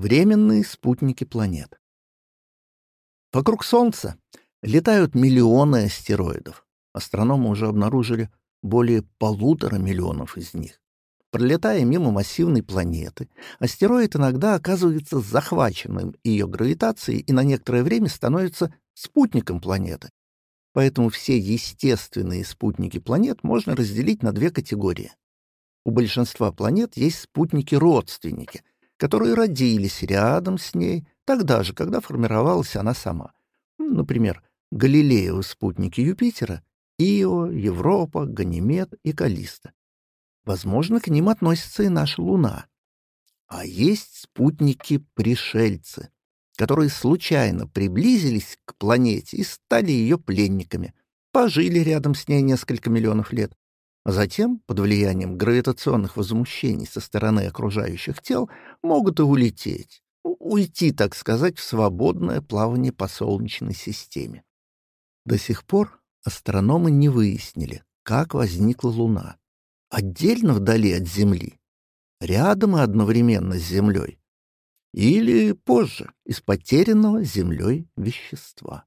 Временные спутники планет. Вокруг Солнца летают миллионы астероидов. Астрономы уже обнаружили более полутора миллионов из них. Пролетая мимо массивной планеты, астероид иногда оказывается захваченным ее гравитацией и на некоторое время становится спутником планеты. Поэтому все естественные спутники планет можно разделить на две категории. У большинства планет есть спутники-родственники, которые родились рядом с ней тогда же, когда формировалась она сама. Например, Галилеевы спутники Юпитера, Ио, Европа, Ганимед и Калиста. Возможно, к ним относится и наша Луна. А есть спутники-пришельцы, которые случайно приблизились к планете и стали ее пленниками, пожили рядом с ней несколько миллионов лет, затем, под влиянием гравитационных возмущений со стороны окружающих тел, могут и улететь, уйти, так сказать, в свободное плавание по Солнечной системе. До сих пор астрономы не выяснили, как возникла Луна. Отдельно вдали от Земли, рядом и одновременно с Землей, или позже, из потерянного Землей вещества.